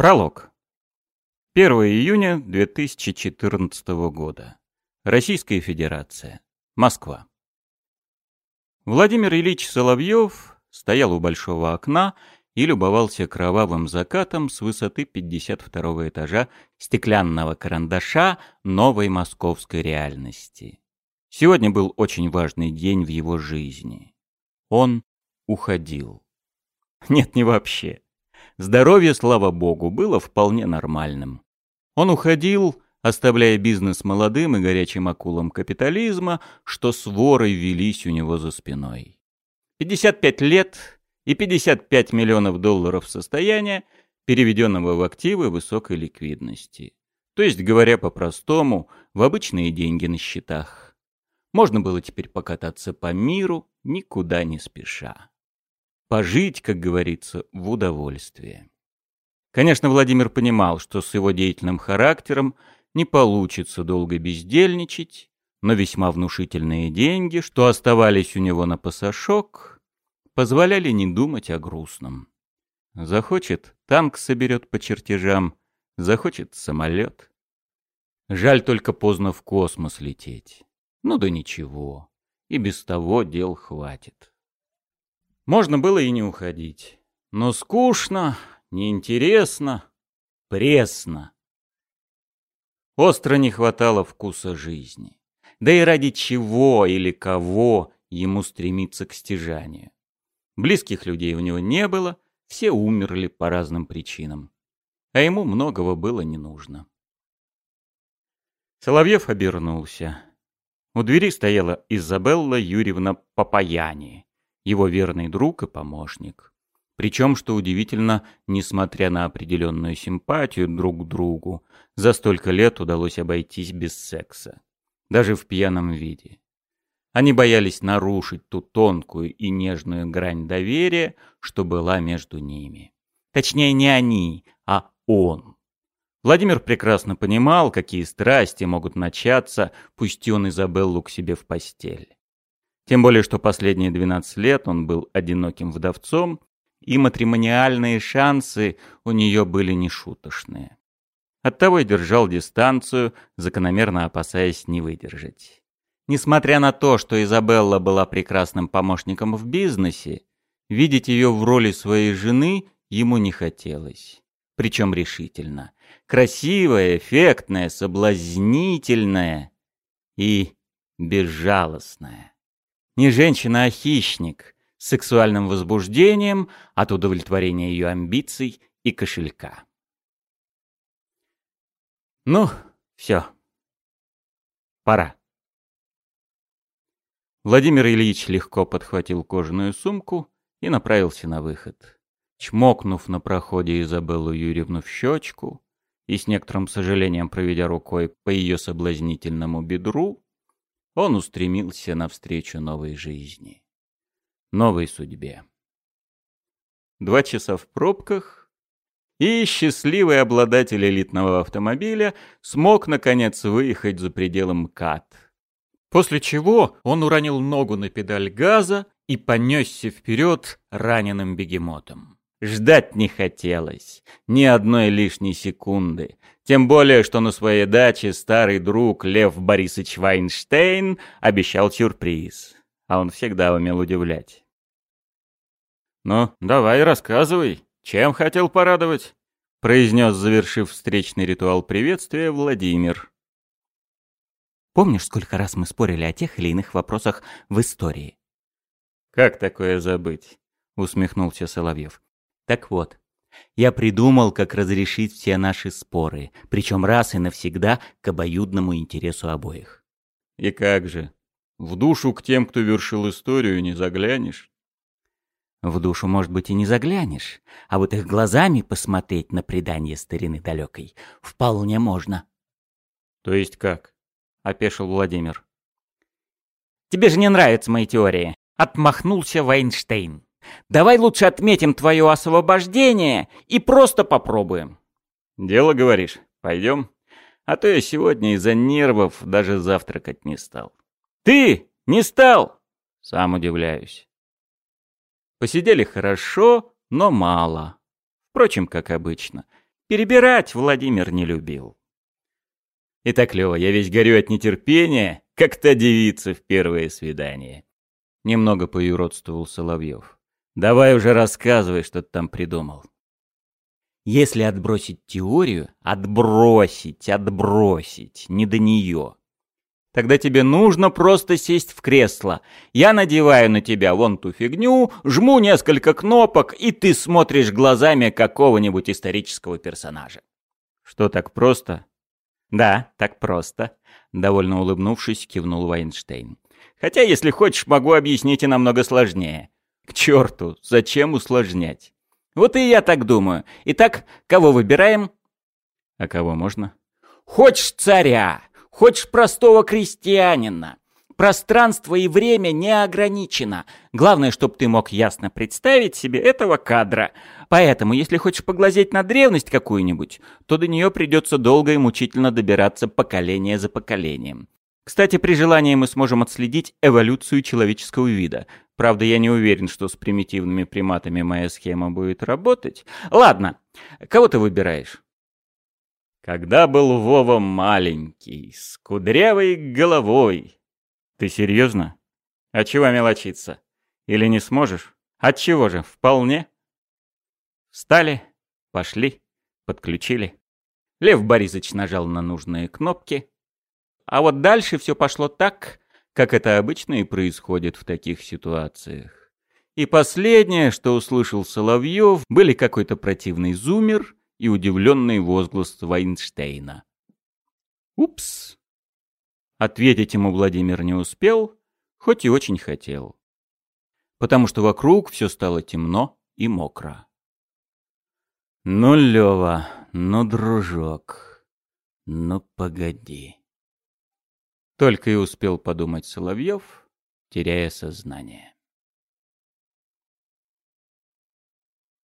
Пролог. 1 июня 2014 года. Российская Федерация. Москва. Владимир Ильич Соловьев стоял у большого окна и любовался кровавым закатом с высоты 52 этажа стеклянного карандаша новой московской реальности. Сегодня был очень важный день в его жизни. Он уходил. Нет, не вообще. Здоровье, слава богу, было вполне нормальным. Он уходил, оставляя бизнес молодым и горячим акулам капитализма, что с ворой велись у него за спиной. 55 лет и 55 миллионов долларов состояния, переведенного в активы высокой ликвидности. То есть, говоря по-простому, в обычные деньги на счетах. Можно было теперь покататься по миру, никуда не спеша пожить, как говорится, в удовольствие. Конечно, Владимир понимал, что с его деятельным характером не получится долго бездельничать, но весьма внушительные деньги, что оставались у него на пасашок, позволяли не думать о грустном. Захочет — танк соберет по чертежам, захочет — самолет. Жаль только поздно в космос лететь. Ну да ничего, и без того дел хватит. Можно было и не уходить. Но скучно, неинтересно, пресно. Остро не хватало вкуса жизни. Да и ради чего или кого ему стремиться к стяжанию. Близких людей у него не было, все умерли по разным причинам. А ему многого было не нужно. Соловьев обернулся. У двери стояла Изабелла Юрьевна Папаяни его верный друг и помощник. Причем, что удивительно, несмотря на определенную симпатию друг к другу, за столько лет удалось обойтись без секса. Даже в пьяном виде. Они боялись нарушить ту тонкую и нежную грань доверия, что была между ними. Точнее, не они, а он. Владимир прекрасно понимал, какие страсти могут начаться, пусти он Изабеллу к себе в постель. Тем более, что последние 12 лет он был одиноким вдовцом, и матримониальные шансы у нее были нешуточные. Оттого и держал дистанцию, закономерно опасаясь не выдержать. Несмотря на то, что Изабелла была прекрасным помощником в бизнесе, видеть ее в роли своей жены ему не хотелось. Причем решительно. Красивая, эффектная, соблазнительная и безжалостная. Не женщина, а хищник с сексуальным возбуждением от удовлетворения ее амбиций и кошелька. Ну, все. Пора. Владимир Ильич легко подхватил кожаную сумку и направился на выход. Чмокнув на проходе Изабеллу Юрьевну в щечку и с некоторым сожалением проведя рукой по ее соблазнительному бедру, он устремился навстречу новой жизни, новой судьбе. Два часа в пробках, и счастливый обладатель элитного автомобиля смог, наконец, выехать за пределы МКАД. После чего он уронил ногу на педаль газа и понесся вперед раненым бегемотом. Ждать не хотелось, ни одной лишней секунды. Тем более, что на своей даче старый друг Лев Борисович Вайнштейн обещал сюрприз. А он всегда умел удивлять. «Ну, давай рассказывай, чем хотел порадовать?» произнес, завершив встречный ритуал приветствия, Владимир. «Помнишь, сколько раз мы спорили о тех или иных вопросах в истории?» «Как такое забыть?» — усмехнулся Соловьев. Так вот, я придумал, как разрешить все наши споры, причем раз и навсегда к обоюдному интересу обоих. И как же? В душу к тем, кто вершил историю, не заглянешь? В душу, может быть, и не заглянешь, а вот их глазами посмотреть на предание старины далекой вполне можно. То есть как? — опешил Владимир. «Тебе же не нравятся мои теории!» — отмахнулся Вайнштейн. Давай лучше отметим твое освобождение и просто попробуем. Дело, говоришь? Пойдем? А то я сегодня из-за нервов даже завтракать не стал. Ты не стал? Сам удивляюсь. Посидели хорошо, но мало. Впрочем, как обычно. Перебирать Владимир не любил. Итак, Лёва, я весь горю от нетерпения, как та девица в первое свидание. Немного поюродствовал Соловьев. Давай уже рассказывай, что ты там придумал. Если отбросить теорию, отбросить, отбросить, не до нее. Тогда тебе нужно просто сесть в кресло. Я надеваю на тебя вон ту фигню, жму несколько кнопок, и ты смотришь глазами какого-нибудь исторического персонажа. Что так просто? Да, так просто. Довольно улыбнувшись, кивнул Вайнштейн. Хотя, если хочешь, могу объяснить и намного сложнее. К черту, зачем усложнять? Вот и я так думаю. Итак, кого выбираем? А кого можно? Хочешь царя, хочешь простого крестьянина. Пространство и время не ограничено. Главное, чтобы ты мог ясно представить себе этого кадра. Поэтому, если хочешь поглазеть на древность какую-нибудь, то до нее придется долго и мучительно добираться поколение за поколением. Кстати, при желании мы сможем отследить эволюцию человеческого вида. Правда, я не уверен, что с примитивными приматами моя схема будет работать. Ладно, кого ты выбираешь? Когда был Вова маленький, с кудрявой головой. Ты серьезно? А чего мелочиться? Или не сможешь? От чего же? Вполне. Встали, пошли, подключили. Лев Борисович нажал на нужные кнопки. А вот дальше все пошло так, как это обычно и происходит в таких ситуациях. И последнее, что услышал Соловьев, были какой-то противный зумер и удивленный возглас Вайнштейна. «Упс!» Ответить ему Владимир не успел, хоть и очень хотел. Потому что вокруг все стало темно и мокро. «Ну, Лёва, ну, дружок, ну, погоди!» Только и успел подумать Соловьев, теряя сознание.